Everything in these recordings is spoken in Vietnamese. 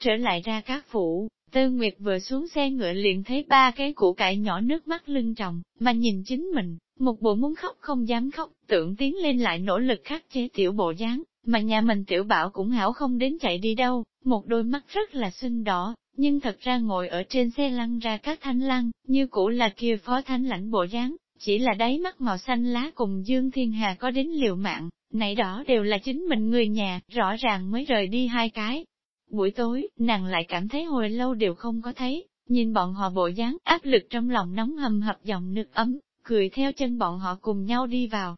Trở lại ra các phủ, Tư Nguyệt vừa xuống xe ngựa liền thấy ba cái củ cải nhỏ nước mắt lưng tròng, mà nhìn chính mình, một bộ muốn khóc không dám khóc, tưởng tiến lên lại nỗ lực khắc chế tiểu bộ dáng, mà nhà mình tiểu bảo cũng hảo không đến chạy đi đâu, một đôi mắt rất là xinh đỏ, nhưng thật ra ngồi ở trên xe lăn ra các thanh lăng, như cũ là kia phó thanh lãnh bộ dáng, chỉ là đáy mắt màu xanh lá cùng Dương Thiên Hà có đến liều mạng, nãy đó đều là chính mình người nhà, rõ ràng mới rời đi hai cái. Buổi tối, nàng lại cảm thấy hồi lâu đều không có thấy, nhìn bọn họ bộ dáng áp lực trong lòng nóng hầm hập dòng nước ấm, cười theo chân bọn họ cùng nhau đi vào.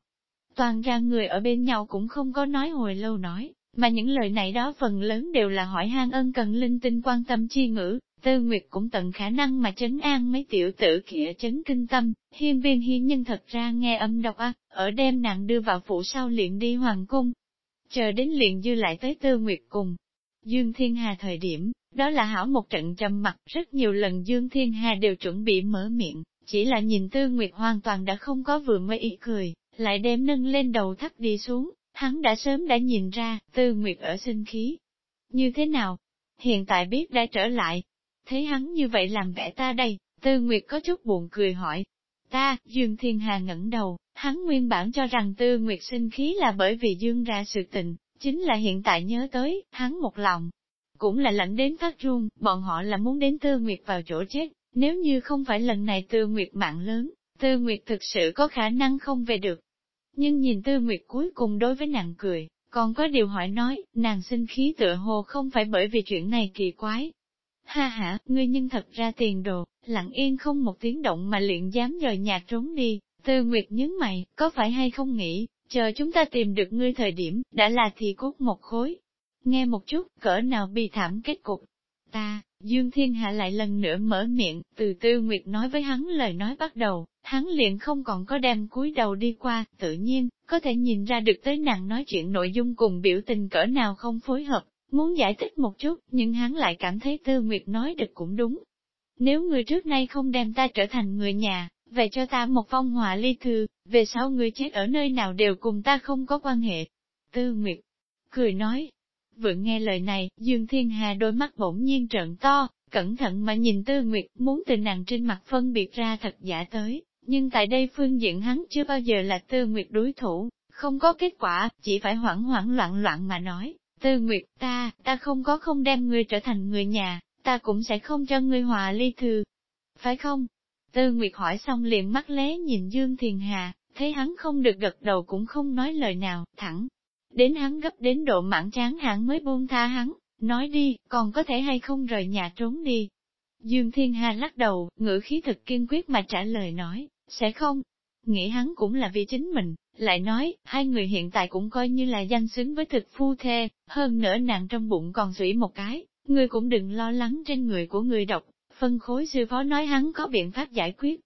Toàn ra người ở bên nhau cũng không có nói hồi lâu nói, mà những lời này đó phần lớn đều là hỏi han ân cần linh tinh quan tâm chi ngữ, Tư Nguyệt cũng tận khả năng mà chấn an mấy tiểu tử kia chấn kinh tâm, hiên viên hiên nhân thật ra nghe âm độc ác, ở đêm nàng đưa vào phủ sau luyện đi hoàng cung. Chờ đến luyện dư lại tới Tư Nguyệt cùng. Dương Thiên Hà thời điểm, đó là hảo một trận trầm mặt, rất nhiều lần Dương Thiên Hà đều chuẩn bị mở miệng, chỉ là nhìn Tư Nguyệt hoàn toàn đã không có vừa mới ý cười, lại đem nâng lên đầu thấp đi xuống, hắn đã sớm đã nhìn ra, Tư Nguyệt ở sinh khí. Như thế nào? Hiện tại biết đã trở lại. Thấy hắn như vậy làm vẻ ta đây, Tư Nguyệt có chút buồn cười hỏi. Ta, Dương Thiên Hà ngẩng đầu, hắn nguyên bản cho rằng Tư Nguyệt sinh khí là bởi vì Dương ra sự tình, chính là hiện tại nhớ tới, hắn một lòng. Cũng là lạnh đến phát run, bọn họ là muốn đến Tư Nguyệt vào chỗ chết, nếu như không phải lần này Tư Nguyệt mạng lớn, Tư Nguyệt thực sự có khả năng không về được. Nhưng nhìn Tư Nguyệt cuối cùng đối với nàng cười, còn có điều hỏi nói, nàng sinh khí tựa hồ không phải bởi vì chuyện này kỳ quái. Ha ha, ngươi nhân thật ra tiền đồ, lặng yên không một tiếng động mà liền dám rời nhà trốn đi, Tư Nguyệt nhướng mày, có phải hay không nghĩ, chờ chúng ta tìm được ngươi thời điểm, đã là thì cốt một khối. Nghe một chút, cỡ nào bi thảm kết cục. Ta, Dương Thiên Hạ lại lần nữa mở miệng, từ Tư Nguyệt nói với hắn lời nói bắt đầu, hắn liền không còn có đem cúi đầu đi qua, tự nhiên, có thể nhìn ra được tới nàng nói chuyện nội dung cùng biểu tình cỡ nào không phối hợp, muốn giải thích một chút, nhưng hắn lại cảm thấy Tư Nguyệt nói được cũng đúng. Nếu người trước nay không đem ta trở thành người nhà, về cho ta một phong họa ly thư, về sau người chết ở nơi nào đều cùng ta không có quan hệ. Tư Nguyệt cười nói, vừa nghe lời này, Dương Thiên Hà đôi mắt bỗng nhiên trợn to, cẩn thận mà nhìn Tư Nguyệt, muốn từ nàng trên mặt phân biệt ra thật giả tới, nhưng tại đây phương diện hắn chưa bao giờ là Tư Nguyệt đối thủ, không có kết quả, chỉ phải hoảng hoảng loạn loạn mà nói, Tư Nguyệt, ta, ta không có không đem ngươi trở thành người nhà, ta cũng sẽ không cho ngươi hòa ly thư. Phải không? Tư Nguyệt hỏi xong liền mắt lé nhìn Dương Thiền Hà, thấy hắn không được gật đầu cũng không nói lời nào, thẳng. Đến hắn gấp đến độ mãn tráng hẳn mới buông tha hắn, nói đi, còn có thể hay không rời nhà trốn đi. Dương Thiên Hà lắc đầu, ngữ khí thực kiên quyết mà trả lời nói, sẽ không. Nghĩ hắn cũng là vì chính mình, lại nói, hai người hiện tại cũng coi như là danh xứng với thực phu thê, hơn nữa nàng trong bụng còn sủy một cái, người cũng đừng lo lắng trên người của người độc, phân khối sư phó nói hắn có biện pháp giải quyết.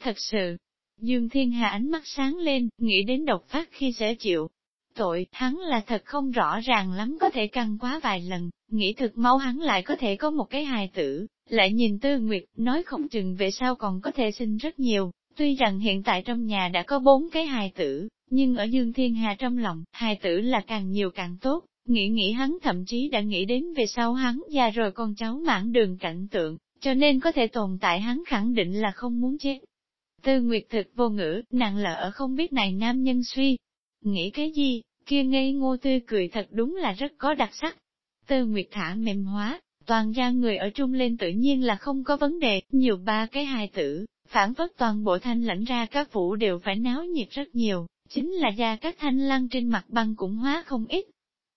Thật sự, Dương Thiên Hà ánh mắt sáng lên, nghĩ đến độc phát khi sẽ chịu. Tội, hắn là thật không rõ ràng lắm có thể căng quá vài lần, nghĩ thực mau hắn lại có thể có một cái hài tử, lại nhìn Tư Nguyệt, nói không chừng về sau còn có thể sinh rất nhiều, tuy rằng hiện tại trong nhà đã có bốn cái hài tử, nhưng ở Dương Thiên Hà trong lòng, hài tử là càng nhiều càng tốt, nghĩ nghĩ hắn thậm chí đã nghĩ đến về sau hắn già rồi con cháu mãn đường cảnh tượng, cho nên có thể tồn tại hắn khẳng định là không muốn chết. Tư Nguyệt thực vô ngữ, nàng lỡ ở không biết này nam nhân suy. Nghĩ cái gì, kia ngây ngô tươi cười thật đúng là rất có đặc sắc. Tư Nguyệt thả mềm hóa, toàn gia người ở trung lên tự nhiên là không có vấn đề, nhiều ba cái hài tử, phản phất toàn bộ thanh lãnh ra các phủ đều phải náo nhiệt rất nhiều, chính là gia các thanh lăng trên mặt băng cũng hóa không ít.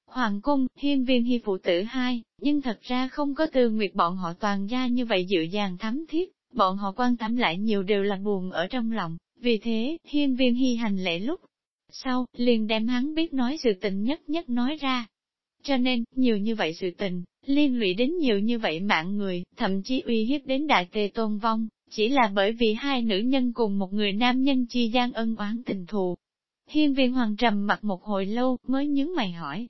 Hoàng cung, hiên viên hy phụ tử hai, nhưng thật ra không có tư nguyệt bọn họ toàn gia như vậy dịu dàng thắm thiết, bọn họ quan tâm lại nhiều đều là buồn ở trong lòng, vì thế, hiên viên hy hành lễ lúc. Sau, liền đem hắn biết nói sự tình nhất nhất nói ra. Cho nên, nhiều như vậy sự tình, liên lụy đến nhiều như vậy mạng người, thậm chí uy hiếp đến đại tề tôn vong, chỉ là bởi vì hai nữ nhân cùng một người nam nhân chi gian ân oán tình thù. Hiên viên hoàng trầm mặt một hồi lâu mới nhướng mày hỏi.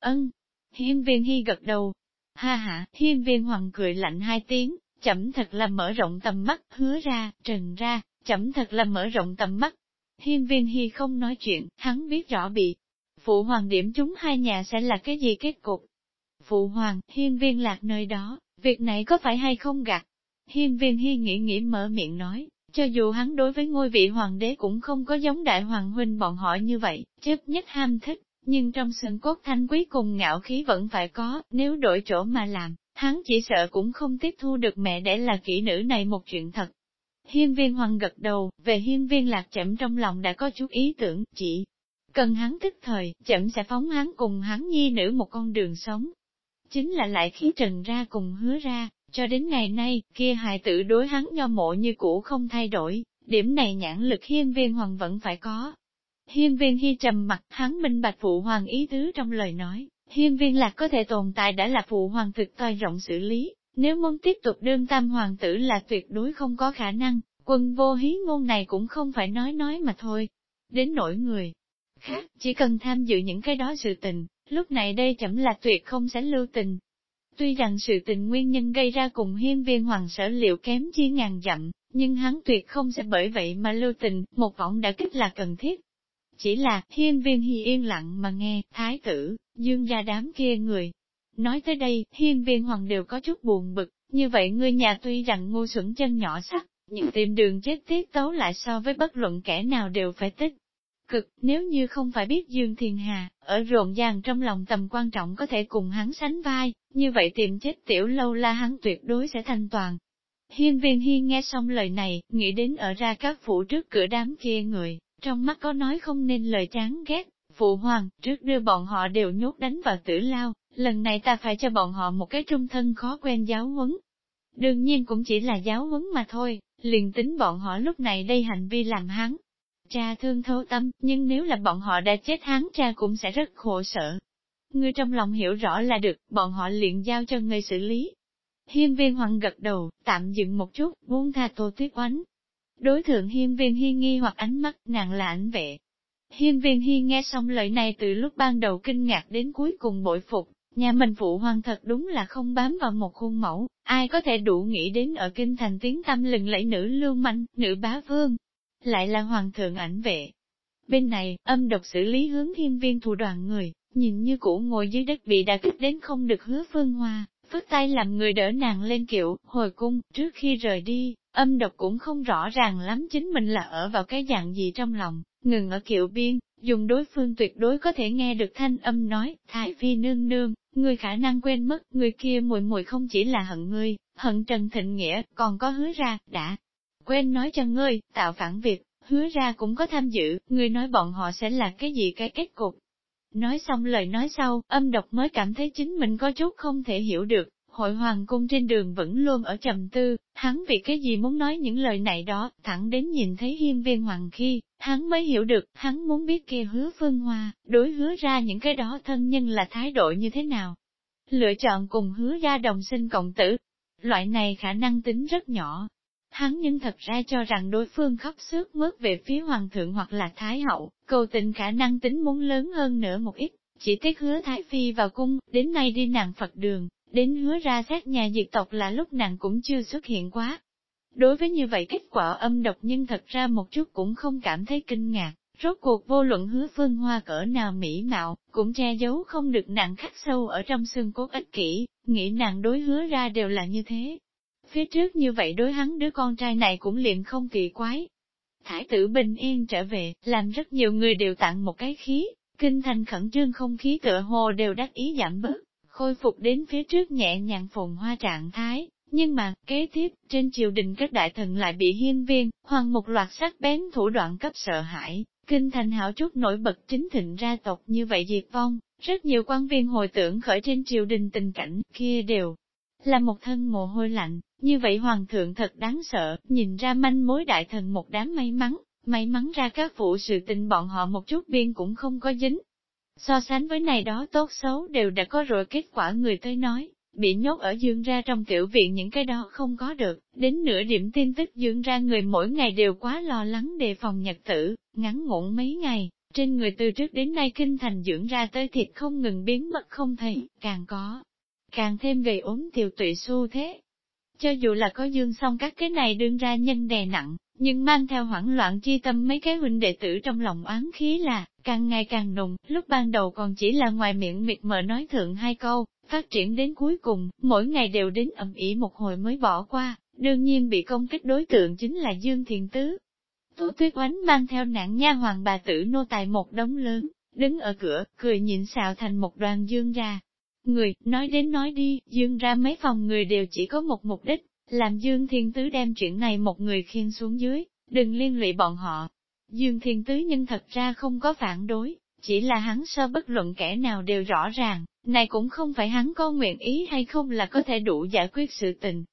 Ân, hiên viên hy gật đầu. Ha ha, hiên viên hoàng cười lạnh hai tiếng, chậm thật là mở rộng tầm mắt, hứa ra, trần ra, chậm thật là mở rộng tầm mắt. Hiên viên hy không nói chuyện, hắn biết rõ bị phụ hoàng điểm chúng hai nhà sẽ là cái gì kết cục. Phụ hoàng, hiên viên lạc nơi đó, việc này có phải hay không gạt? Hiên viên hi nghĩ nghĩ mở miệng nói, cho dù hắn đối với ngôi vị hoàng đế cũng không có giống đại hoàng huynh bọn họ như vậy, chấp nhất ham thích, nhưng trong xương cốt thanh quý cùng ngạo khí vẫn phải có, nếu đổi chỗ mà làm, hắn chỉ sợ cũng không tiếp thu được mẹ để là kỹ nữ này một chuyện thật. Hiên viên hoàng gật đầu, về hiên viên lạc chậm trong lòng đã có chút ý tưởng, chỉ cần hắn tức thời, chậm sẽ phóng hắn cùng hắn nhi nữ một con đường sống. Chính là lại khí trần ra cùng hứa ra, cho đến ngày nay, kia hài tử đối hắn nho mộ như cũ không thay đổi, điểm này nhãn lực hiên viên hoàng vẫn phải có. Hiên viên hy trầm mặt, hắn minh bạch phụ hoàng ý tứ trong lời nói, hiên viên lạc có thể tồn tại đã là phụ hoàng thực toi rộng xử lý, nếu muốn tiếp tục đương tam hoàng tử là tuyệt đối không có khả năng, quân vô hí ngôn này cũng không phải nói nói mà thôi. Đến nỗi người khác, chỉ cần tham dự những cái đó sự tình, lúc này đây chậm là tuyệt không sẽ lưu tình, Tuy rằng sự tình nguyên nhân gây ra cùng hiên viên hoàng sở liệu kém chi ngàn dặm, nhưng hắn tuyệt không sẽ bởi vậy mà lưu tình, một vọng đã kích là cần thiết. Chỉ là, hiên viên hi yên lặng mà nghe, thái tử, dương gia đám kia người. Nói tới đây, hiên viên hoàng đều có chút buồn bực, như vậy ngươi nhà tuy rằng ngu xuẩn chân nhỏ sắc, nhưng tìm đường chết tiết tấu lại so với bất luận kẻ nào đều phải tích cực, nếu như không phải biết Dương Thiền Hà, ở rộn ràng trong lòng tầm quan trọng có thể cùng hắn sánh vai, như vậy tìm chết tiểu lâu la hắn tuyệt đối sẽ thanh toàn. Hiên viên hiên nghe xong lời này, nghĩ đến ở ra các phủ trước cửa đám kia người, trong mắt có nói không nên lời chán ghét, phụ hoàng, trước đưa bọn họ đều nhốt đánh vào tử lao, lần này ta phải cho bọn họ một cái trung thân khó quen giáo huấn. Đương nhiên cũng chỉ là giáo huấn mà thôi, liền tính bọn họ lúc này đây hành vi làm hắn, cha thương thấu tâm, nhưng nếu là bọn họ đã chết hắn cha cũng sẽ rất khổ sở. Ngươi trong lòng hiểu rõ là được, bọn họ liền giao cho ngươi xử lý. Hiên viên hoàng gật đầu, tạm dừng một chút, buông tha tô tuyết oánh. Đối thượng hiên viên hi nghi hoặc ánh mắt, nàng là ảnh vệ. Hiên viên hi nghe xong lời này từ lúc ban đầu kinh ngạc đến cuối cùng bội phục, nhà mình phụ hoàng thật đúng là không bám vào một khuôn mẫu, ai có thể đủ nghĩ đến ở kinh thành tiếng tâm lừng lẫy nữ lưu manh, nữ bá vương, lại là hoàng thượng ảnh vệ. Bên này, âm độc xử lý hướng Hiên viên thủ đoàn người, nhìn như cũ ngồi dưới đất bị đã kích đến không được hứa phương hoa, phất tay làm người đỡ nàng lên kiệu, hồi cung, trước khi rời đi, âm độc cũng không rõ ràng lắm chính mình là ở vào cái dạng gì trong lòng, ngừng ở kiệu biên, dùng đối phương tuyệt đối có thể nghe được thanh âm nói, thái phi nương nương, người khả năng quên mất, người kia mùi mùi không chỉ là hận ngươi, hận Trần Thịnh Nghĩa, còn có hứa ra, đã, Quên nói cho ngươi, tạo phản việc, hứa ra cũng có tham dự, ngươi nói bọn họ sẽ là cái gì cái kết cục. Nói xong lời nói sau, âm độc mới cảm thấy chính mình có chút không thể hiểu được, hội hoàng cung trên đường vẫn luôn ở trầm tư, hắn vì cái gì muốn nói những lời này đó, thẳng đến nhìn thấy hiên viên hoàng khi, hắn mới hiểu được, hắn muốn biết kia hứa phương hoa, đối hứa ra những cái đó thân nhân là thái độ như thế nào. Lựa chọn cùng hứa ra đồng sinh cộng tử, loại này khả năng tính rất nhỏ, Hắn nhưng thật ra cho rằng đối phương khóc sướt mướt về phía hoàng thượng hoặc là thái hậu, cầu tình khả năng tính muốn lớn hơn nữa một ít, chỉ tiếc hứa thái phi vào cung, đến nay đi nàng Phật đường, đến hứa ra xét nhà diệt tộc là lúc nàng cũng chưa xuất hiện quá. Đối với như vậy kết quả âm độc nhưng thật ra một chút cũng không cảm thấy kinh ngạc, rốt cuộc vô luận hứa phương hoa cỡ nào mỹ mạo, cũng che giấu không được nàng khắc sâu ở trong xương cốt ích kỷ, nghĩ nàng đối hứa ra đều là như thế, Phía trước như vậy đối hắn đứa con trai này cũng liền không kỳ quái. Thái tử bình yên trở về, làm rất nhiều người đều tặng một cái khí, kinh thành khẩn trương không khí tựa hồ đều đắc ý giảm bớt, khôi phục đến phía trước nhẹ nhàng phồn hoa trạng thái. Nhưng mà, kế tiếp, trên triều đình các đại thần lại bị hiên viên, hoàng một loạt sắc bén thủ đoạn cấp sợ hãi, kinh thành hảo chút nổi bật chính thịnh ra tộc như vậy diệt vong, rất nhiều quan viên hồi tưởng khởi trên triều đình tình cảnh kia đều là một thân mồ hôi lạnh, như vậy hoàng thượng thật đáng sợ, nhìn ra manh mối đại thần một đám may mắn, may mắn ra các vụ sự tình bọn họ một chút biên cũng không có dính. So sánh với này đó tốt xấu đều đã có rồi kết quả người tới nói, bị nhốt ở dương ra trong tiểu viện những cái đó không có được, đến nửa điểm tin tức dương ra người mỗi ngày đều quá lo lắng đề phòng nhật tử, ngắn ngủn mấy ngày, trên người từ trước đến nay kinh thành dưỡng ra tới thịt không ngừng biến mất không thấy, càng có, càng thêm gầy ốm tiểu tụy xu thế. Cho dù là có dương xong các cái này đương ra nhân đè nặng, nhưng mang theo hoảng loạn chi tâm mấy cái huynh đệ tử trong lòng oán khí là, càng ngày càng nùng, lúc ban đầu còn chỉ là ngoài miệng miệt mờ nói thượng hai câu, phát triển đến cuối cùng, mỗi ngày đều đến ẩm ỉ một hồi mới bỏ qua, đương nhiên bị công kích đối tượng chính là Dương Thiền Tứ. Tố tuyết oánh mang theo nạn nha hoàng bà tử nô tài một đống lớn, đứng ở cửa, cười nhịn xạo thành một đoàn dương ra. Người, nói đến nói đi, dương ra mấy phòng người đều chỉ có một mục đích, làm Dương Thiên Tứ đem chuyện này một người khiên xuống dưới, đừng liên lụy bọn họ. Dương Thiên Tứ nhưng thật ra không có phản đối, chỉ là hắn sơ bất luận kẻ nào đều rõ ràng, này cũng không phải hắn có nguyện ý hay không là có thể đủ giải quyết sự tình.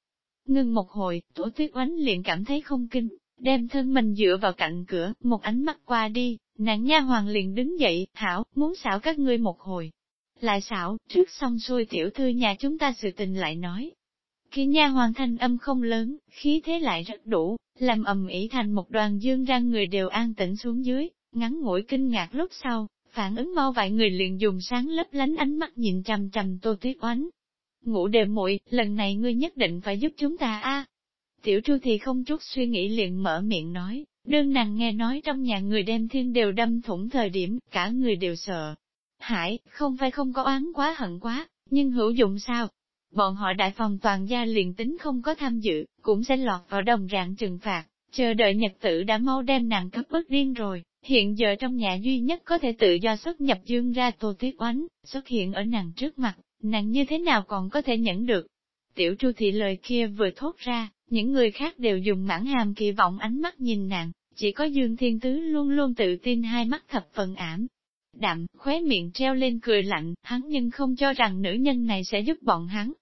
Ngưng một hồi, tổ tuyết oánh liền cảm thấy không kinh, đem thân mình dựa vào cạnh cửa, một ánh mắt qua đi, nàng nha hoàng liền đứng dậy, hảo, muốn xảo các ngươi một hồi. Lại xảo, trước xong xuôi tiểu thư nhà chúng ta sự tình lại nói, khi nha hoàng thanh âm không lớn, khí thế lại rất đủ, làm ầm ĩ thành một đoàn dương răng người đều an tĩnh xuống dưới, ngắn ngủi kinh ngạc lúc sau, phản ứng mau vài người liền dùng sáng lấp lánh ánh mắt nhìn trầm trầm tô tuyết oánh. Ngủ đêm muội lần này ngươi nhất định phải giúp chúng ta a. Tiểu tru thì không chút suy nghĩ liền mở miệng nói, đơn nàng nghe nói trong nhà người đem thiên đều đâm thủng thời điểm, cả người đều sợ. Hải, không phải không có oán quá hận quá, nhưng hữu dụng sao? Bọn họ đại phòng toàn gia liền tính không có tham dự, cũng sẽ lọt vào đồng rạng trừng phạt, chờ đợi nhật tử đã mau đem nàng cấp bức điên rồi. Hiện giờ trong nhà duy nhất có thể tự do xuất nhập dương ra tô tuyết oánh, xuất hiện ở nàng trước mặt, nàng như thế nào còn có thể nhẫn được. Tiểu chu thị lời kia vừa thốt ra, những người khác đều dùng mãn hàm kỳ vọng ánh mắt nhìn nàng, chỉ có Dương Thiên Tứ luôn luôn tự tin hai mắt thập phần ảm. Đạm, khóe miệng treo lên cười lạnh, hắn nhưng không cho rằng nữ nhân này sẽ giúp bọn hắn,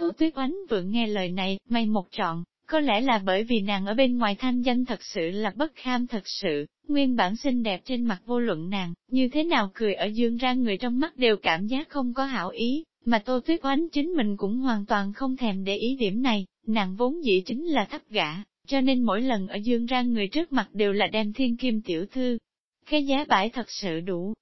Tố tuyết oánh vừa nghe lời này, may một trọn, có lẽ là bởi vì nàng ở bên ngoài thanh danh thật sự là bất kham thật sự, nguyên bản xinh đẹp trên mặt vô luận nàng, như thế nào cười ở dương ra người trong mắt đều cảm giác không có hảo ý, mà tô tuyết oánh chính mình cũng hoàn toàn không thèm để ý điểm này, nàng vốn dĩ chính là thấp gã, cho nên mỗi lần ở dương ra người trước mặt đều là đem thiên kim tiểu thư. Cái giá bãi thật sự đủ.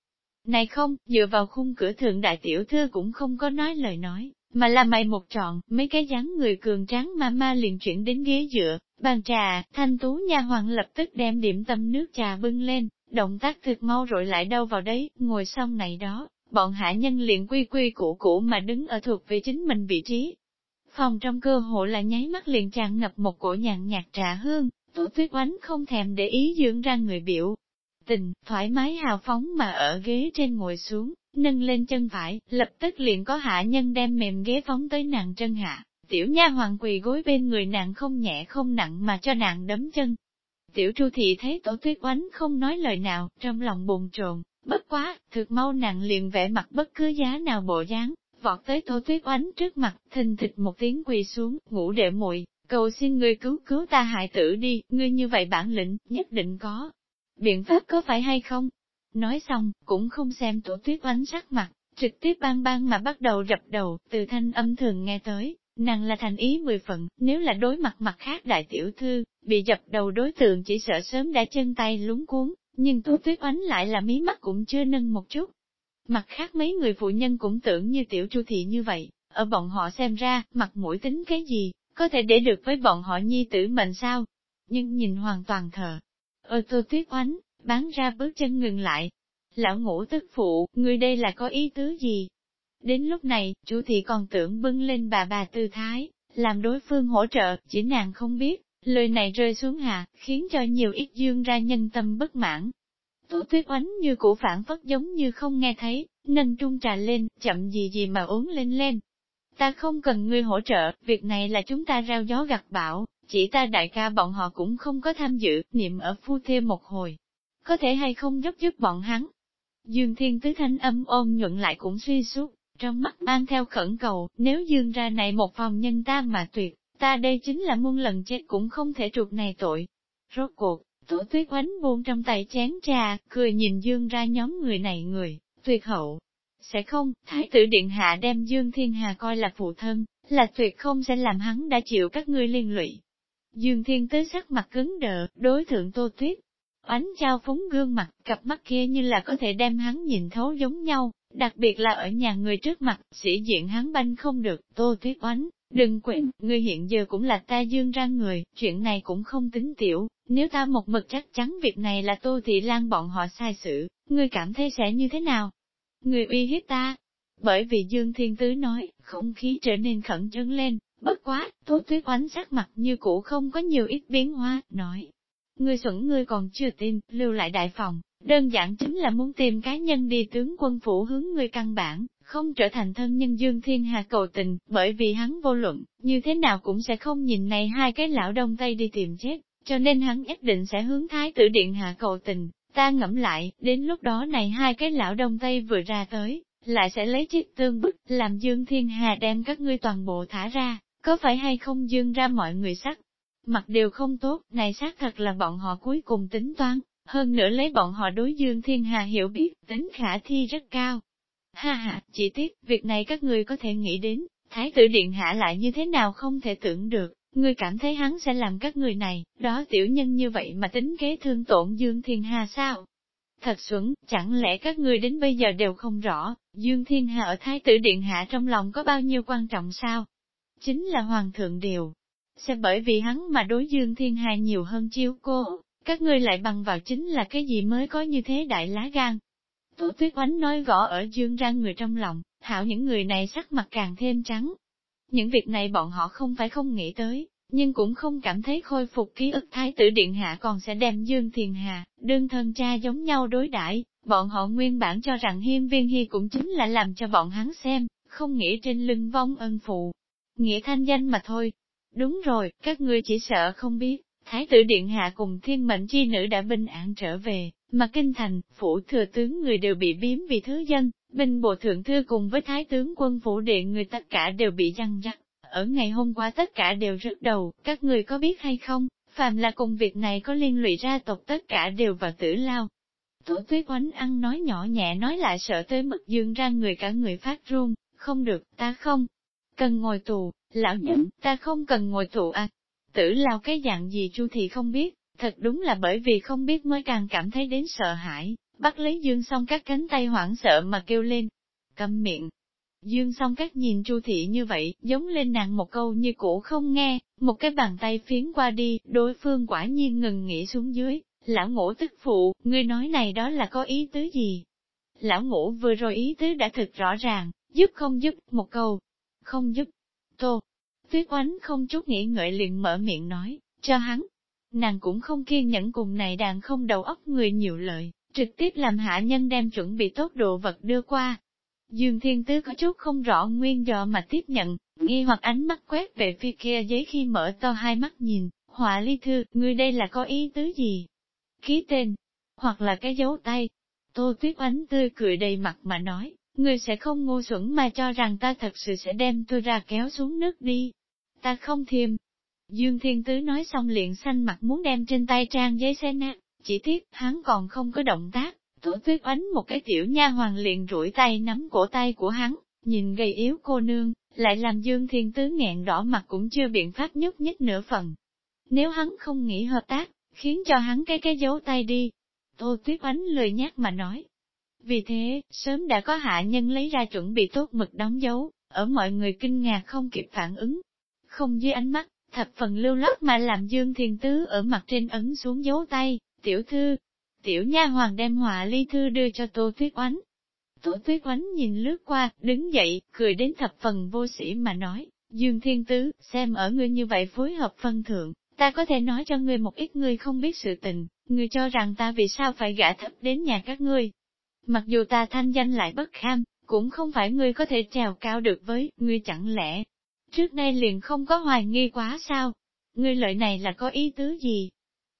Này không, dựa vào khung cửa thượng đại tiểu thư cũng không có nói lời nói, mà là mày một trọn, mấy cái dáng người cường tráng ma ma liền chuyển đến ghế dựa, bàn trà, thanh tú nha hoàng lập tức đem điểm tâm nước trà bưng lên, động tác thực mau rồi lại đâu vào đấy, ngồi xong này đó, bọn hạ nhân liền quy quy củ củ mà đứng ở thuộc về chính mình vị trí. Phòng trong cơ hộ là nháy mắt liền tràn ngập một cổ nhàn nhạt trà hương, tổ tuyết oánh không thèm để ý dưỡng ra người biểu. Tình, thoải mái hào phóng mà ở ghế trên ngồi xuống, nâng lên chân phải, lập tức liền có hạ nhân đem mềm ghế phóng tới nàng chân hạ. Tiểu nha hoàng quỳ gối bên người nàng không nhẹ không nặng mà cho nàng đấm chân. Tiểu tru thị thấy tổ tuyết oánh không nói lời nào, trong lòng buồn trồn, bất quá, thực mau nàng liền vẽ mặt bất cứ giá nào bộ dáng, vọt tới tổ tuyết oánh trước mặt, thình thịch một tiếng quỳ xuống, ngủ đệ muội cầu xin ngươi cứu cứu ta hại tử đi, ngươi như vậy bản lĩnh, nhất định có. Biện pháp có phải hay không? Nói xong, cũng không xem tổ tuyết oánh sắc mặt, trực tiếp bang bang mà bắt đầu rập đầu, từ thanh âm thường nghe tới, nàng là thành ý mười phận, nếu là đối mặt mặt khác đại tiểu thư, bị dập đầu đối tượng chỉ sợ sớm đã chân tay lúng cuốn, nhưng tổ tuyết oánh lại là mí mắt cũng chưa nâng một chút. Mặt khác mấy người phụ nhân cũng tưởng như tiểu chu thị như vậy, ở bọn họ xem ra, mặt mũi tính cái gì, có thể để được với bọn họ nhi tử mệnh sao? Nhưng nhìn hoàn toàn thờ. Ở tô tuyết oánh, bán ra bước chân ngừng lại. Lão ngũ tức phụ, người đây là có ý tứ gì? Đến lúc này, chủ thị còn tưởng bưng lên bà bà tư thái, làm đối phương hỗ trợ, chỉ nàng không biết, lời này rơi xuống hạ, khiến cho nhiều ít dương ra nhân tâm bất mãn. Tô tuyết oánh như cũ phản phất giống như không nghe thấy, nâng trung trà lên, chậm gì gì mà uống lên lên. Ta không cần ngươi hỗ trợ, việc này là chúng ta rao gió gặt bão, chỉ ta đại ca bọn họ cũng không có tham dự, niệm ở phu thê một hồi, có thể hay không giúp giúp bọn hắn. Dương Thiên Tứ thanh âm ôm nhuận lại cũng suy suốt, trong mắt mang theo khẩn cầu, nếu dương ra này một phòng nhân ta mà tuyệt, ta đây chính là muôn lần chết cũng không thể trục này tội. Rốt cuộc, tổ tuyết oánh buông trong tay chén trà, cười nhìn dương ra nhóm người này người, tuyệt hậu. Sẽ không, Thái tử Điện Hạ đem Dương Thiên Hà coi là phụ thân, là tuyệt không sẽ làm hắn đã chịu các ngươi liên lụy. Dương Thiên tới sắc mặt cứng đờ, đối thượng Tô Tuyết, Oánh trao phúng gương mặt, cặp mắt kia như là có thể đem hắn nhìn thấu giống nhau, đặc biệt là ở nhà người trước mặt, sĩ diện hắn banh không được, tô tuyết oánh, Đừng quên, ngươi hiện giờ cũng là ta dương ra người, chuyện này cũng không tính tiểu, nếu ta một mực chắc chắn việc này là Tô Thị Lan bọn họ sai sự, ngươi cảm thấy sẽ như thế nào? Ngươi uy hiếp ta. Bởi vì Dương Thiên Tứ nói, không khí trở nên khẩn trương lên, bất quá, Tố Tuyết Oánh sắc mặt như cũ không có nhiều ít biến hóa, nói. Ngươi xuẩn ngươi còn chưa tin, lưu lại đại phòng, đơn giản chính là muốn tìm cá nhân đi tướng quân phủ hướng ngươi căn bản, không trở thành thân nhân Dương Thiên Hà cầu tình, bởi vì hắn vô luận, như thế nào cũng sẽ không nhìn này hai cái lão đông tây đi tìm chết, cho nên hắn nhất định sẽ hướng thái tử điện hạ cầu tình. Ta ngẫm lại, đến lúc đó này hai cái lão đông tây vừa ra tới, lại sẽ lấy chiếc tương bức, làm Dương Thiên Hà đem các ngươi toàn bộ thả ra, có phải hay không dương ra mọi người sắc. Mặt đều không tốt, này xác thật là bọn họ cuối cùng tính toán, hơn nữa lấy bọn họ đối Dương Thiên Hà hiểu biết, tính khả thi rất cao. Ha ha, chỉ tiếc, việc này các người có thể nghĩ đến, Thái tử Điện Hạ lại như thế nào không thể tưởng được, người cảm thấy hắn sẽ làm các người này, đó tiểu nhân như vậy mà tính kế thương tổn Dương Thiên Hà sao? Thật xuẩn, chẳng lẽ các người đến bây giờ đều không rõ, Dương Thiên Hà ở Thái tử Điện Hạ trong lòng có bao nhiêu quan trọng sao? Chính là Hoàng thượng điều. Sẽ bởi vì hắn mà đối Dương Thiên Hà nhiều hơn chiếu cô, các ngươi lại bằng vào chính là cái gì mới có như thế đại lá gan. Tố tuyết oánh nói gõ ở dương ra người trong lòng, hảo những người này sắc mặt càng thêm trắng. Những việc này bọn họ không phải không nghĩ tới, nhưng cũng không cảm thấy khôi phục ký ức thái tử điện hạ còn sẽ đem dương thiền hà, đương thân cha giống nhau đối đãi bọn họ nguyên bản cho rằng hiên viên hy cũng chính là làm cho bọn hắn xem, không nghĩ trên lưng vong ân phụ. Nghĩa thanh danh mà thôi. Đúng rồi, các ngươi chỉ sợ không biết, Thái tử Điện Hạ cùng thiên mệnh chi nữ đã bình an trở về, mà kinh thành, phủ thừa tướng người đều bị biếm vì thứ dân, binh bộ thượng thư cùng với thái tướng quân phủ điện người tất cả đều bị răng rắc. Ở ngày hôm qua tất cả đều rớt đầu, các người có biết hay không, phàm là cùng việc này có liên lụy ra tộc tất cả đều vào tử lao. Tổ tuyết oánh ăn nói nhỏ nhẹ nói lại sợ tới mực dương ra người cả người phát run, không được, ta không. Cần ngồi tù, lão nhẫn, ta không cần ngồi tù à, Tử lao cái dạng gì Chu thì không biết, thật đúng là bởi vì không biết mới càng cảm thấy đến sợ hãi, bắt lấy Dương song các cánh tay hoảng sợ mà kêu lên. Cầm miệng. Dương song các nhìn Chu thị như vậy, giống lên nàng một câu như cũ không nghe, một cái bàn tay phiến qua đi, đối phương quả nhiên ngừng nghĩ xuống dưới, lão ngũ tức phụ, ngươi nói này đó là có ý tứ gì? Lão ngũ vừa rồi ý tứ đã thực rõ ràng, giúp không giúp, một câu, không giúp. Tô, Tuyết oánh không chút nghĩ ngợi liền mở miệng nói, cho hắn. Nàng cũng không kiên nhẫn cùng này đàn không đầu óc người nhiều lợi, trực tiếp làm hạ nhân đem chuẩn bị tốt đồ vật đưa qua. Dương Thiên Tứ có chút không rõ nguyên do mà tiếp nhận, nghi hoặc ánh mắt quét về phía kia giấy khi mở to hai mắt nhìn, họa ly thư, người đây là có ý tứ gì? Ký tên, hoặc là cái dấu tay. Tô Tuyết Oánh tươi cười đầy mặt mà nói, người sẽ không ngu xuẩn mà cho rằng ta thật sự sẽ đem tôi ra kéo xuống nước đi ta không thiềm. Dương Thiên Tứ nói xong liền xanh mặt muốn đem trên tay trang giấy xe nát, chỉ tiếc hắn còn không có động tác, tổ tuyết oánh một cái tiểu nha hoàng liền rủi tay nắm cổ tay của hắn, nhìn gầy yếu cô nương, lại làm Dương Thiên Tứ nghẹn đỏ mặt cũng chưa biện pháp nhúc nhích nửa phần. Nếu hắn không nghĩ hợp tác, khiến cho hắn cái cái dấu tay đi. Tô tuyết oánh lười nhát mà nói. Vì thế, sớm đã có hạ nhân lấy ra chuẩn bị tốt mực đóng dấu, ở mọi người kinh ngạc không kịp phản ứng, không dưới ánh mắt, thập phần lưu lót mà làm Dương Thiên Tứ ở mặt trên ấn xuống dấu tay, tiểu thư. Tiểu nha hoàng đem họa ly thư đưa cho Tô Tuyết Oánh. Tô Tuyết Oánh nhìn lướt qua, đứng dậy, cười đến thập phần vô sĩ mà nói, Dương Thiên Tứ, xem ở ngươi như vậy phối hợp phân thượng, ta có thể nói cho ngươi một ít ngươi không biết sự tình, ngươi cho rằng ta vì sao phải gả thấp đến nhà các ngươi. Mặc dù ta thanh danh lại bất kham, cũng không phải ngươi có thể trèo cao được với, ngươi chẳng lẽ, Trước nay liền không có hoài nghi quá sao? Ngươi lợi này là có ý tứ gì?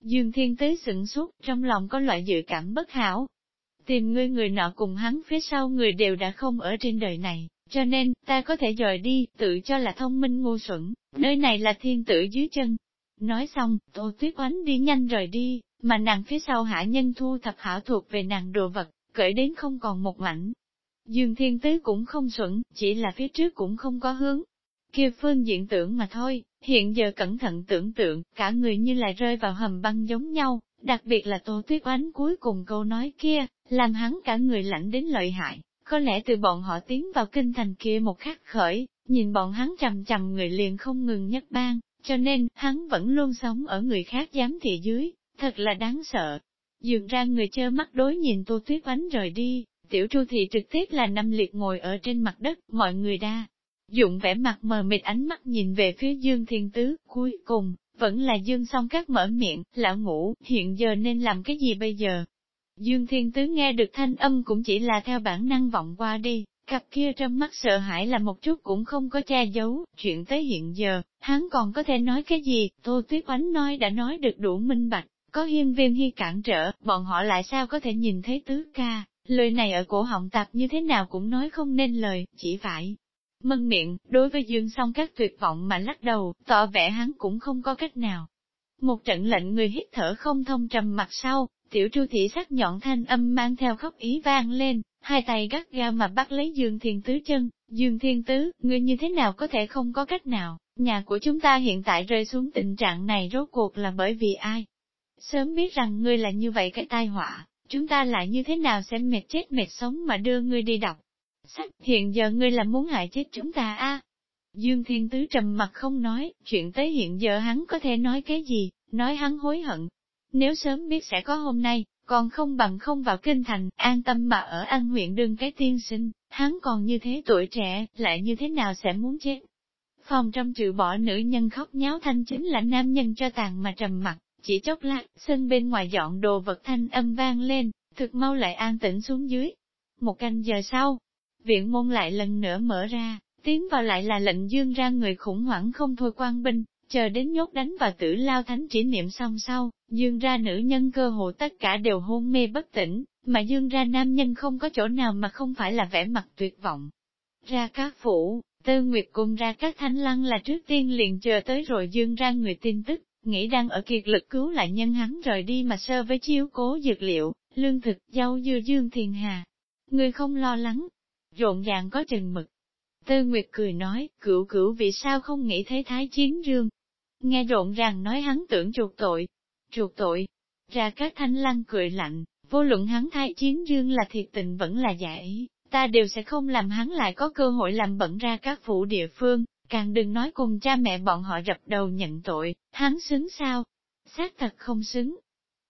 Dương Thiên Tế sửng suốt, trong lòng có loại dự cảm bất hảo. Tìm ngươi người nọ cùng hắn phía sau người đều đã không ở trên đời này, cho nên, ta có thể dời đi, tự cho là thông minh ngu xuẩn, nơi này là thiên tử dưới chân. Nói xong, Tô Tuyết Oánh đi nhanh rời đi, mà nàng phía sau hạ nhân thu thập hảo thuộc về nàng đồ vật, cởi đến không còn một mảnh. Dương Thiên Tứ cũng không xuẩn, chỉ là phía trước cũng không có hướng, kia phương diện tưởng mà thôi, hiện giờ cẩn thận tưởng tượng, cả người như lại rơi vào hầm băng giống nhau, đặc biệt là Tô Tuyết Oánh cuối cùng câu nói kia, làm hắn cả người lạnh đến lợi hại, có lẽ từ bọn họ tiến vào kinh thành kia một khắc khởi, nhìn bọn hắn trầm trầm người liền không ngừng nhất ban, cho nên hắn vẫn luôn sống ở người khác giám thị dưới, thật là đáng sợ. Dường ra người chơ mắt đối nhìn Tô Tuyết Ánh rời đi, tiểu tru thị trực tiếp là năm liệt ngồi ở trên mặt đất, mọi người đa. Dụng vẻ mặt mờ mịt ánh mắt nhìn về phía Dương Thiên Tứ, cuối cùng, vẫn là Dương song các mở miệng, lão ngủ, hiện giờ nên làm cái gì bây giờ? Dương Thiên Tứ nghe được thanh âm cũng chỉ là theo bản năng vọng qua đi, cặp kia trong mắt sợ hãi là một chút cũng không có che giấu, chuyện tới hiện giờ, hắn còn có thể nói cái gì, Tô Tuyết Oánh nói đã nói được đủ minh bạch, có hiên viên hy cản trở, bọn họ lại sao có thể nhìn thấy tứ ca, lời này ở cổ họng tạp như thế nào cũng nói không nên lời, chỉ phải mân miệng, đối với Dương song các tuyệt vọng mà lắc đầu, tỏ vẻ hắn cũng không có cách nào. Một trận lệnh người hít thở không thông trầm mặt sau, tiểu tru thị sắc nhọn thanh âm mang theo khóc ý vang lên, hai tay gắt gao mà bắt lấy Dương Thiên Tứ chân, Dương Thiên Tứ, ngươi như thế nào có thể không có cách nào, nhà của chúng ta hiện tại rơi xuống tình trạng này rốt cuộc là bởi vì ai? Sớm biết rằng ngươi là như vậy cái tai họa, chúng ta lại như thế nào sẽ mệt chết mệt sống mà đưa ngươi đi đọc. Sách, hiện giờ ngươi là muốn hại chết chúng ta a? Dương Thiên Tứ trầm mặt không nói, chuyện tới hiện giờ hắn có thể nói cái gì, nói hắn hối hận. Nếu sớm biết sẽ có hôm nay, còn không bằng không vào kinh thành, an tâm mà ở an huyện đương cái tiên sinh, hắn còn như thế tuổi trẻ, lại như thế nào sẽ muốn chết. Phòng trong trừ bỏ nữ nhân khóc nháo thanh chính là nam nhân cho tàn mà trầm mặt, chỉ chốc lát, sân bên ngoài dọn đồ vật thanh âm vang lên, thực mau lại an tĩnh xuống dưới. Một canh giờ sau, viện môn lại lần nữa mở ra, tiến vào lại là lệnh dương ra người khủng hoảng không thôi quan binh, chờ đến nhốt đánh và tử lao thánh chỉ niệm xong sau, dương ra nữ nhân cơ hồ tất cả đều hôn mê bất tỉnh, mà dương ra nam nhân không có chỗ nào mà không phải là vẻ mặt tuyệt vọng. Ra các phủ, tư nguyệt cùng ra các thánh lăng là trước tiên liền chờ tới rồi dương ra người tin tức, nghĩ đang ở kiệt lực cứu lại nhân hắn rời đi mà sơ với chiếu cố dược liệu, lương thực, dâu dưa dương thiền hà. Người không lo lắng, rộn ràng có chừng mực. Tư Nguyệt cười nói, cửu cửu vì sao không nghĩ thấy thái chiến rương. Nghe rộn ràng nói hắn tưởng chuộc tội. Chuộc tội. Ra các thanh lăng cười lạnh, vô luận hắn thái chiến dương là thiệt tình vẫn là giải, ta đều sẽ không làm hắn lại có cơ hội làm bẩn ra các phủ địa phương, càng đừng nói cùng cha mẹ bọn họ dập đầu nhận tội, hắn xứng sao? Xác thật không xứng.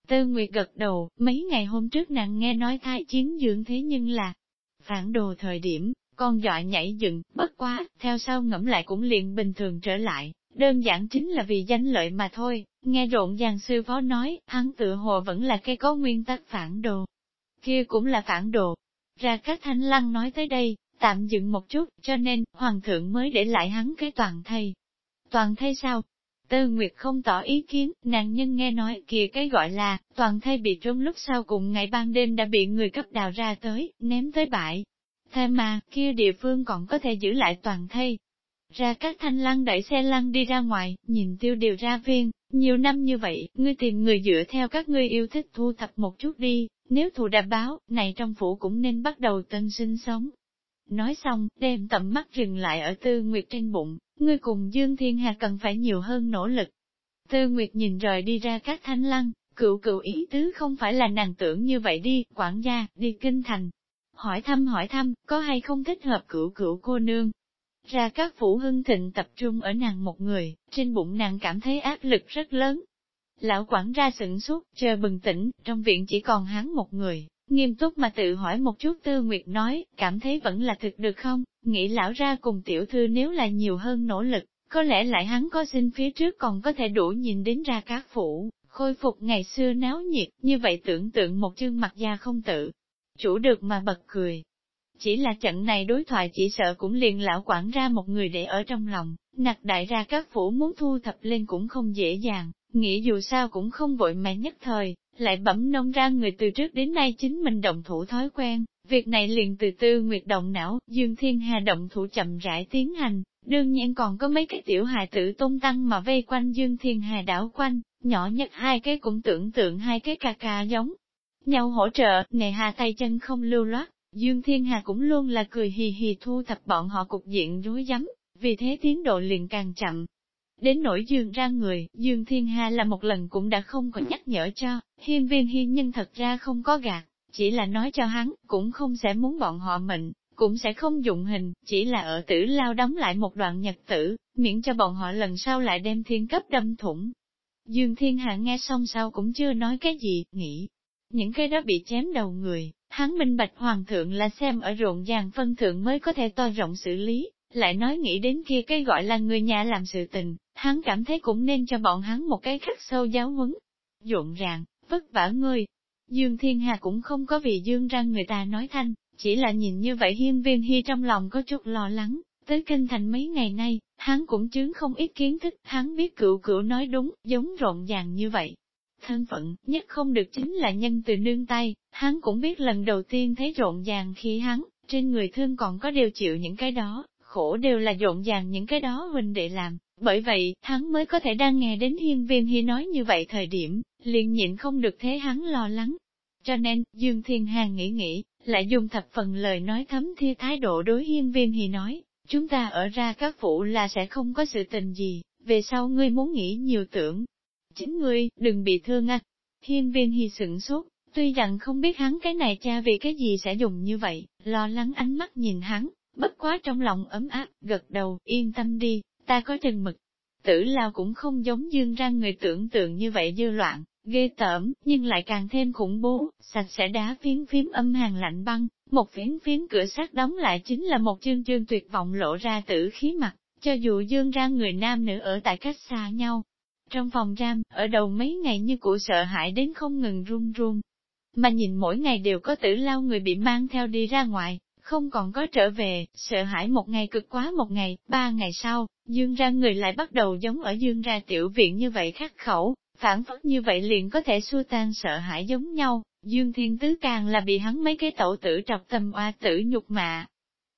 Tư Nguyệt gật đầu, mấy ngày hôm trước nàng nghe nói thai chiến dưỡng thế nhưng là phản đồ thời điểm, con dọa nhảy dựng, bất quá, theo sau ngẫm lại cũng liền bình thường trở lại, đơn giản chính là vì danh lợi mà thôi, nghe rộn ràng sư phó nói, hắn tự hồ vẫn là cái có nguyên tắc phản đồ. Kia cũng là phản đồ. Ra các thanh lăng nói tới đây, tạm dừng một chút, cho nên, hoàng thượng mới để lại hắn cái toàn thây. Toàn thây sao? Tư Nguyệt không tỏ ý kiến, nàng nhân nghe nói kìa cái gọi là, toàn thây bị trốn lúc sau cùng ngày ban đêm đã bị người cấp đào ra tới, ném tới bãi. Thế mà, kia địa phương còn có thể giữ lại toàn thây. Ra các thanh lăng đẩy xe lăng đi ra ngoài, nhìn tiêu điều ra viên, nhiều năm như vậy, ngươi tìm người dựa theo các ngươi yêu thích thu thập một chút đi, nếu thù đã báo, này trong phủ cũng nên bắt đầu tân sinh sống. Nói xong, đem tầm mắt dừng lại ở tư nguyệt trên bụng, ngươi cùng Dương Thiên Hà cần phải nhiều hơn nỗ lực. Tư Nguyệt nhìn rời đi ra các thanh lăng, cựu cựu ý tứ không phải là nàng tưởng như vậy đi, quản gia, đi kinh thành. Hỏi thăm hỏi thăm, có hay không thích hợp cựu cựu cô nương. Ra các phủ hưng thịnh tập trung ở nàng một người, trên bụng nàng cảm thấy áp lực rất lớn. Lão quản ra sửng suốt, chờ bừng tỉnh, trong viện chỉ còn hắn một người, Nghiêm túc mà tự hỏi một chút Tư Nguyệt nói, cảm thấy vẫn là thực được không, nghĩ lão ra cùng tiểu thư nếu là nhiều hơn nỗ lực, có lẽ lại hắn có xin phía trước còn có thể đủ nhìn đến ra các phủ, khôi phục ngày xưa náo nhiệt, như vậy tưởng tượng một chương mặt da không tự, chủ được mà bật cười. Chỉ là trận này đối thoại chỉ sợ cũng liền lão quản ra một người để ở trong lòng, nặc đại ra các phủ muốn thu thập lên cũng không dễ dàng, nghĩ dù sao cũng không vội mà nhất thời, lại bẩm nông ra người từ trước đến nay chính mình động thủ thói quen, việc này liền từ tư nguyệt động não, Dương Thiên Hà động thủ chậm rãi tiến hành, đương nhiên còn có mấy cái tiểu hài tử tôn tăng mà vây quanh Dương Thiên Hà đảo quanh, nhỏ nhất hai cái cũng tưởng tượng hai cái cà cà giống nhau hỗ trợ, nề hà tay chân không lưu loát, Dương Thiên Hà cũng luôn là cười hì hì thu thập bọn họ cục diện rối rắm, vì thế tiến độ liền càng chậm, Đến nỗi dương ra người, dương thiên hà là một lần cũng đã không còn nhắc nhở cho, hiên viên hiên nhân thật ra không có gạt, Chỉ là nói cho hắn, cũng không sẽ muốn bọn họ mệnh, cũng sẽ không dụng hình, chỉ là ở tử lao đóng lại một đoạn nhật tử, miễn cho bọn họ lần sau lại đem thiên cấp đâm thủng. Dương Thiên Hạ nghe xong sau cũng chưa nói cái gì, nghĩ, những cái đó bị chém đầu người, hắn minh bạch hoàng thượng là xem ở rộn ràng phân thượng mới có thể to rộng xử lý, lại nói nghĩ đến kia cái gọi là người nhà làm sự tình, hắn cảm thấy cũng nên cho bọn hắn một cái khắc sâu giáo huấn. Rộn ràng, vất vả ngươi. Dương Thiên Hà cũng không có vì Dương ra người ta nói thanh, chỉ là nhìn như vậy hiên viên hy trong lòng có chút lo lắng, tới kinh thành mấy ngày nay, hắn cũng chứng không ít kiến thức, hắn biết cựu cựu nói đúng, giống rộn ràng như vậy. Thân phận, nhất không được chính là nhân từ nương tay, hắn cũng biết lần đầu tiên thấy rộn ràng khi hắn, trên người thương còn có đều chịu những cái đó, khổ đều là rộn ràng những cái đó huynh đệ làm, bởi vậy, hắn mới có thể đang nghe đến hiên viên hy nói như vậy thời điểm, liền nhịn không được thế hắn lo lắng. Cho nên, Dương Thiên Hà nghĩ nghĩ, lại dùng thập phần lời nói thấm thi thái độ đối hiên viên hy nói, chúng ta ở ra các phụ là sẽ không có sự tình gì, về sau ngươi muốn nghĩ nhiều tưởng. Chính ngươi, đừng bị thương à. Hiên viên hy sửng sốt, tuy rằng không biết hắn cái này cha vì cái gì sẽ dùng như vậy, lo lắng ánh mắt nhìn hắn, bất quá trong lòng ấm áp, gật đầu, yên tâm đi, ta có chừng mực. Tử lao cũng không giống dương ra người tưởng tượng như vậy dư loạn, ghê tởm, nhưng lại càng thêm khủng bố, sạch sẽ đá phiến phím âm hàng lạnh băng, một phiến phiến cửa sắt đóng lại chính là một chương chương tuyệt vọng lộ ra tử khí mặt, cho dù dương ra người nam nữ ở tại cách xa nhau. Trong phòng giam, ở đầu mấy ngày như cụ sợ hãi đến không ngừng run run, mà nhìn mỗi ngày đều có tử lao người bị mang theo đi ra ngoài, không còn có trở về, sợ hãi một ngày cực quá một ngày, ba ngày sau, dương ra người lại bắt đầu giống ở dương ra tiểu viện như vậy khắc khẩu, phản phất như vậy liền có thể xua tan sợ hãi giống nhau, dương thiên tứ càng là bị hắn mấy cái tẩu tử trọc tâm oa tử nhục mạ.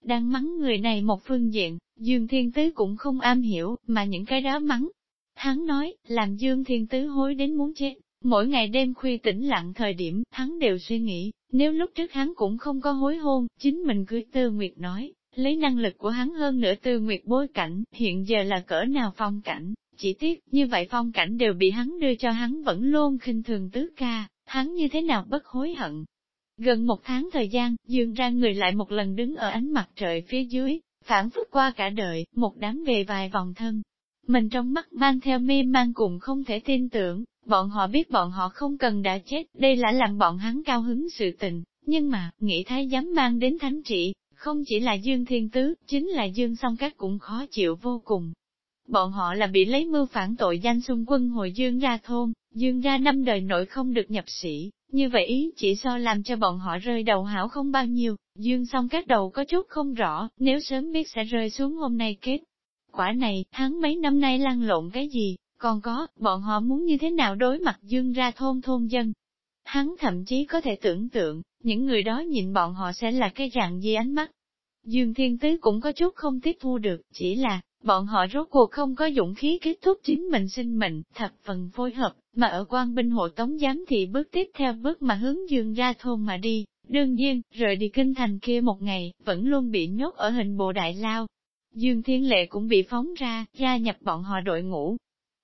Đang mắng người này một phương diện, dương thiên tứ cũng không am hiểu, mà những cái đó mắng. Hắn nói, làm dương thiên tứ hối đến muốn chết, Mỗi ngày đêm khuya tĩnh lặng thời điểm, hắn đều suy nghĩ, nếu lúc trước hắn cũng không có hối hôn, chính mình cưới Tư Nguyệt nói, lấy năng lực của hắn hơn nữa Tư Nguyệt bối cảnh, hiện giờ là cỡ nào phong cảnh, chỉ tiếc, như vậy phong cảnh đều bị hắn đưa cho hắn vẫn luôn khinh thường tứ ca, hắn như thế nào bất hối hận. Gần một tháng thời gian, dương ra người lại một lần đứng ở ánh mặt trời phía dưới, phản phất qua cả đời, một đám về vài vòng thân. Mình trong mắt mang theo mê mang cùng không thể tin tưởng, Bọn họ biết bọn họ không cần đã chết, đây là làm bọn hắn cao hứng sự tình, nhưng mà, nghĩ thái dám mang đến thánh trị, không chỉ là Dương Thiên Tứ, chính là Dương Song Các cũng khó chịu vô cùng. Bọn họ là bị lấy mưu phản tội danh xung quân hồi Dương ra thôn, Dương ra năm đời nội không được nhập sĩ, như vậy ý chỉ so làm cho bọn họ rơi đầu hảo không bao nhiêu, Dương Song Các đầu có chút không rõ, nếu sớm biết sẽ rơi xuống hôm nay kết. Quả này, hắn mấy năm nay lăn lộn cái gì, còn có, bọn họ muốn như thế nào đối mặt dương ra thôn thôn dân. Hắn thậm chí có thể tưởng tượng, những người đó nhìn bọn họ sẽ là cái dạng gì ánh mắt. Dương Thiên Tứ cũng có chút không tiếp thu được, chỉ là, bọn họ rốt cuộc không có dũng khí kết thúc chính mình sinh mệnh, thập phần phối hợp, mà ở quan binh hộ tống giám thì bước tiếp theo bước mà hướng dương ra thôn mà đi. Đương nhiên, rời đi kinh thành kia một ngày, vẫn luôn bị nhốt ở hình bộ đại lao. Dương Thiên Lệ cũng bị phóng ra, gia nhập bọn họ đội ngũ,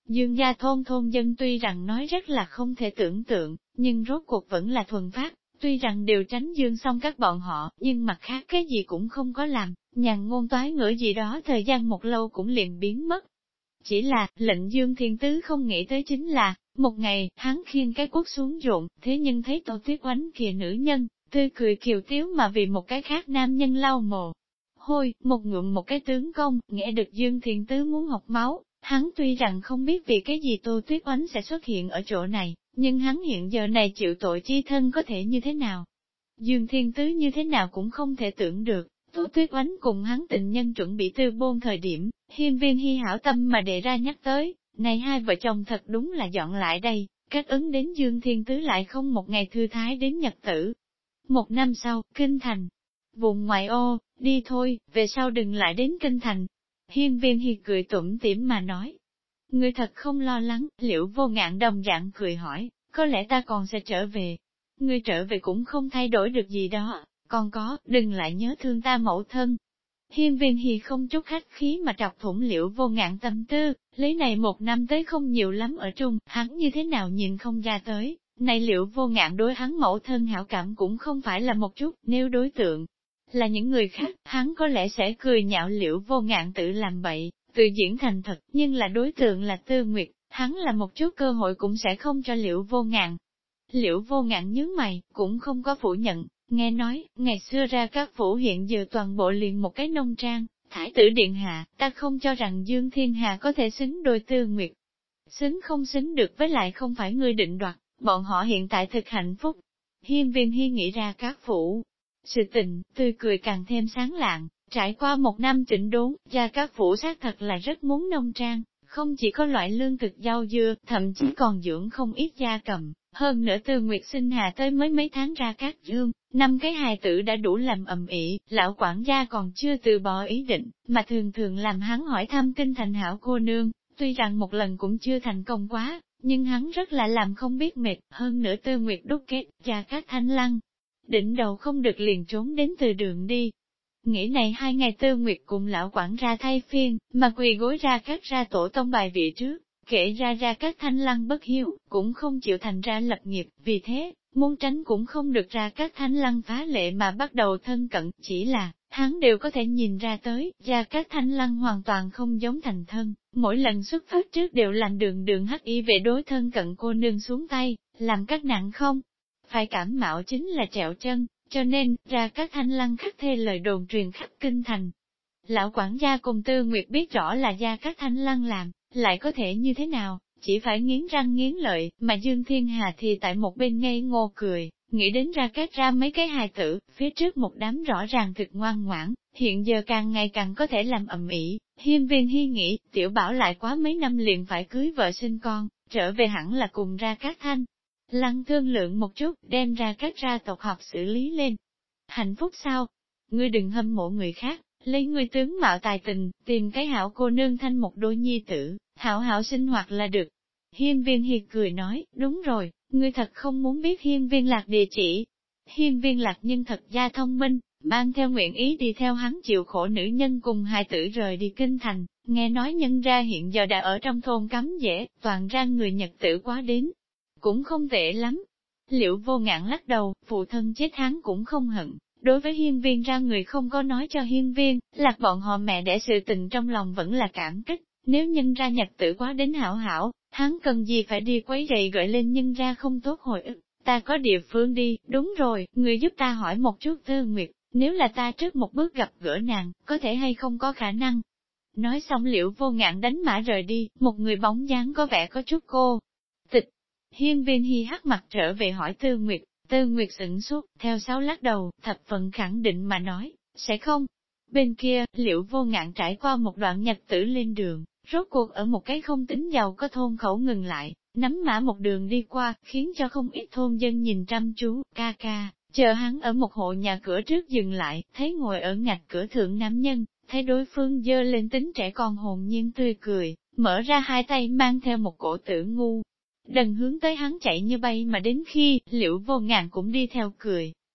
Dương gia thôn thôn dân tuy rằng nói rất là không thể tưởng tượng, nhưng rốt cuộc vẫn là thuần phát, tuy rằng đều tránh dương xong các bọn họ, nhưng mặt khác cái gì cũng không có làm, nhàn ngôn toái ngữ gì đó thời gian một lâu cũng liền biến mất. Chỉ là, lệnh dương thiên tứ không nghĩ tới chính là, một ngày, hắn khiêng cái quốc xuống ruộng, thế nhưng thấy tổ tuyết oánh kìa nữ nhân, tươi cười kiều tiếu mà vì một cái khác nam nhân lau mồ. Hôi, một ngụm một cái tướng công, nghe được dương thiên tứ muốn học máu, Hắn tuy rằng không biết vì cái gì Tô Tuyết Oánh sẽ xuất hiện ở chỗ này, nhưng hắn hiện giờ này chịu tội chi thân có thể như thế nào? Dương Thiên Tứ như thế nào cũng không thể tưởng được, Tô Tuyết Oánh cùng hắn tình nhân chuẩn bị tư bôn thời điểm, hiên viên hy hảo tâm mà đề ra nhắc tới, này hai vợ chồng thật đúng là dọn lại đây, cách ứng đến Dương Thiên Tứ lại không một ngày thư thái đến nhật tử. Một năm sau, Kinh Thành, vùng ngoại ô, đi thôi, về sau đừng lại đến Kinh Thành, Hiên viên hi cười tủm tỉm mà nói. Ngươi thật không lo lắng, liệu vô ngạn đồng dạng cười hỏi, có lẽ ta còn sẽ trở về. Ngươi trở về cũng không thay đổi được gì đó, còn có, đừng lại nhớ thương ta mẫu thân. Hiên viên hi không chút khách khí mà trọc thủng liệu vô ngạn tâm tư, lấy này một năm tới không nhiều lắm ở trung, hắn như thế nào nhìn không ra tới, Này liệu vô ngạn đối hắn mẫu thân hảo cảm cũng không phải là một chút, nếu đối tượng là những người khác, hắn có lẽ sẽ cười nhạo liễu vô ngạn tự làm bậy, tự diễn thành thật, nhưng là đối tượng là tư nguyệt, hắn là một chút cơ hội cũng sẽ không cho liễu vô ngạn. liễu vô ngạn nhớ mày, cũng không có phủ nhận, nghe nói, ngày xưa ra các phủ hiện giờ toàn bộ liền một cái nông trang, thái tử điện hạ, ta không cho rằng Dương Thiên Hà có thể xứng đôi tư nguyệt. Xứng không xứng được với lại không phải người định đoạt, bọn họ hiện tại thực hạnh phúc. Hiên viên hi nghĩ ra các phủ. Sự tình, tươi cười càng thêm sáng lạng, trải qua một năm chỉnh đốn, gia các phủ xác thật là rất muốn nông trang, không chỉ có loại lương thực rau dưa, thậm chí còn dưỡng không ít gia cầm. Hơn nữa từ Nguyệt sinh hà tới mới mấy tháng ra các dương, năm cái hài tử đã đủ làm ầm ĩ, lão quản gia còn chưa từ bỏ ý định, mà thường thường làm hắn hỏi thăm kinh thành hảo cô nương, tuy rằng một lần cũng chưa thành công quá, nhưng hắn rất là làm không biết mệt, hơn nữa tư nguyệt đúc kết, và các thanh lăng. Đỉnh đầu không được liền trốn đến từ đường đi. Nghĩ này hai ngày tư nguyệt cùng lão quản ra thay phiên, mà quỳ gối ra cắt ra tổ tông bài vị trước, kể ra ra các thanh lăng bất hiếu, cũng không chịu thành ra lập nghiệp, vì thế, muốn tránh cũng không được ra các thanh lăng phá lệ mà bắt đầu thân cận, chỉ là, hắn đều có thể nhìn ra tới, ra các thanh lăng hoàn toàn không giống thành thân, mỗi lần xuất phát trước đều làm đường đường hắc y về đối thân cận cô nương xuống tay, làm các nặng không. Phải cảm mạo chính là trẹo chân, cho nên, ra các thanh lăng khắc thê lời đồn truyền khắp kinh thành. Lão quản gia cùng tư nguyệt biết rõ là gia các thanh lăng làm, lại có thể như thế nào, chỉ phải nghiến răng nghiến lợi, mà Dương Thiên Hà thì tại một bên ngây ngô cười, nghĩ đến ra các ra mấy cái hài tử, phía trước một đám rõ ràng thực ngoan ngoãn, hiện giờ càng ngày càng có thể làm ẩm ĩ. Hiên viên hy nghĩ, tiểu bảo lại quá mấy năm liền phải cưới vợ sinh con, trở về hẳn là cùng ra các thanh. Lăng thương lượng một chút, đem ra các ra tộc học xử lý lên. Hạnh phúc sao? Ngươi đừng hâm mộ người khác, lấy ngươi tướng mạo tài tình, tìm cái hảo cô nương thanh một đôi nhi tử, hảo hảo sinh hoạt là được. Hiên viên hiệt cười nói, đúng rồi, ngươi thật không muốn biết hiên viên lạc địa chỉ. Hiên viên lạc nhân thật gia thông minh, mang theo nguyện ý đi theo hắn chịu khổ nữ nhân cùng hai tử rời đi kinh thành, nghe nói nhân ra hiện giờ đã ở trong thôn cắm dễ, toàn ra người Nhật tử quá đến. Cũng không tệ lắm. Liệu vô ngạn lắc đầu, phụ thân chết hắn cũng không hận. Đối với hiên viên ra người không có nói cho hiên viên, lạc bọn họ mẹ để sự tình trong lòng vẫn là cảm kích, nếu nhân ra nhật tử quá đến hảo hảo, hắn cần gì phải đi quấy rầy gợi lên nhân ra không tốt hồi ức, ta có địa phương đi, đúng rồi, người giúp ta hỏi một chút thơ nguyệt, nếu là ta trước một bước gặp gỡ nàng, có thể hay không có khả năng. Nói xong liệu vô ngạn đánh mã rời đi, một người bóng dáng có vẻ có chút cô. Hiên viên hi hắc mặt trở về hỏi tư nguyệt, tư nguyệt sửng sốt, theo sáu lát đầu, thập phần khẳng định mà nói, sẽ không. Bên kia, liệu vô ngạn trải qua một đoạn nhật tử lên đường, Rốt cuộc ở một cái không tính giàu có thôn khẩu ngừng lại, nắm mã một đường đi qua, khiến cho không ít thôn dân nhìn chăm chú, ca ca, chờ hắn ở một hộ nhà cửa trước dừng lại, thấy ngồi ở ngạch cửa thượng nam nhân, thấy đối phương dơ lên tính trẻ con hồn nhiên tươi cười, mở ra hai tay mang theo một cổ tử ngu. Đần hướng tới hắn chạy như bay mà đến khi, liễu vô ngàn cũng đi theo cười.